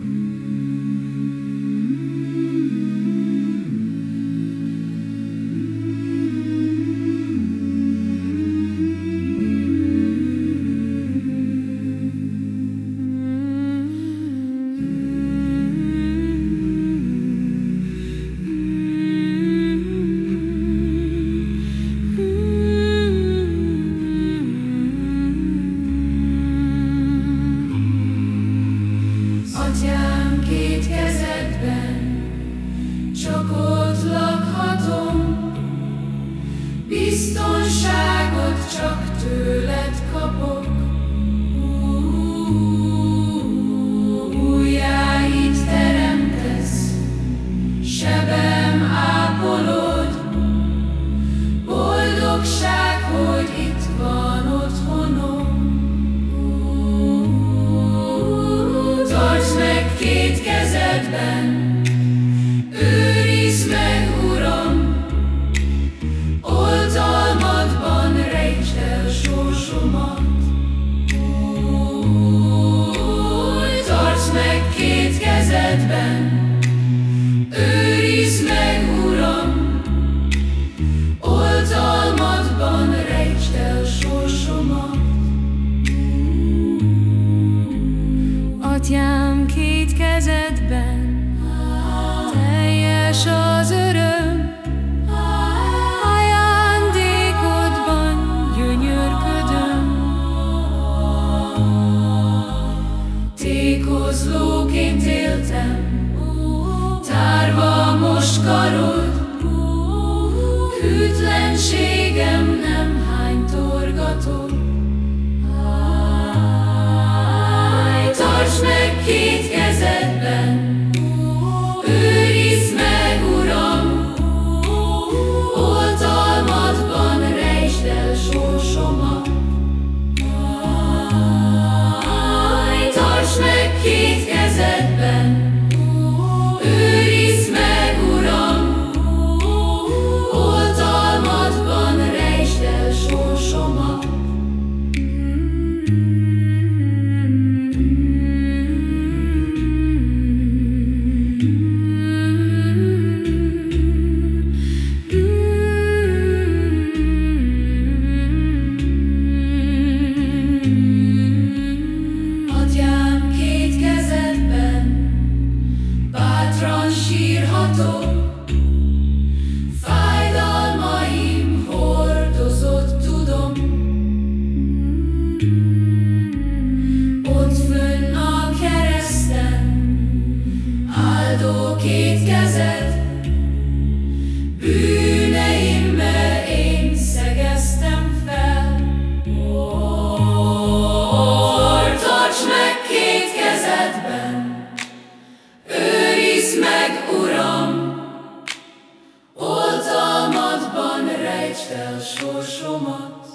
Mm. Atyám, két kezedben teljes az öröm, ajándékodban gyönyörködöm. Tékozlóként éltem, tárva most karod, hűtlenség. két kezed, bűneimmel én szegeztem fel. Tarts meg két kezedben, őrizd meg, Uram, oltalmadban rejtsd el sorsomat.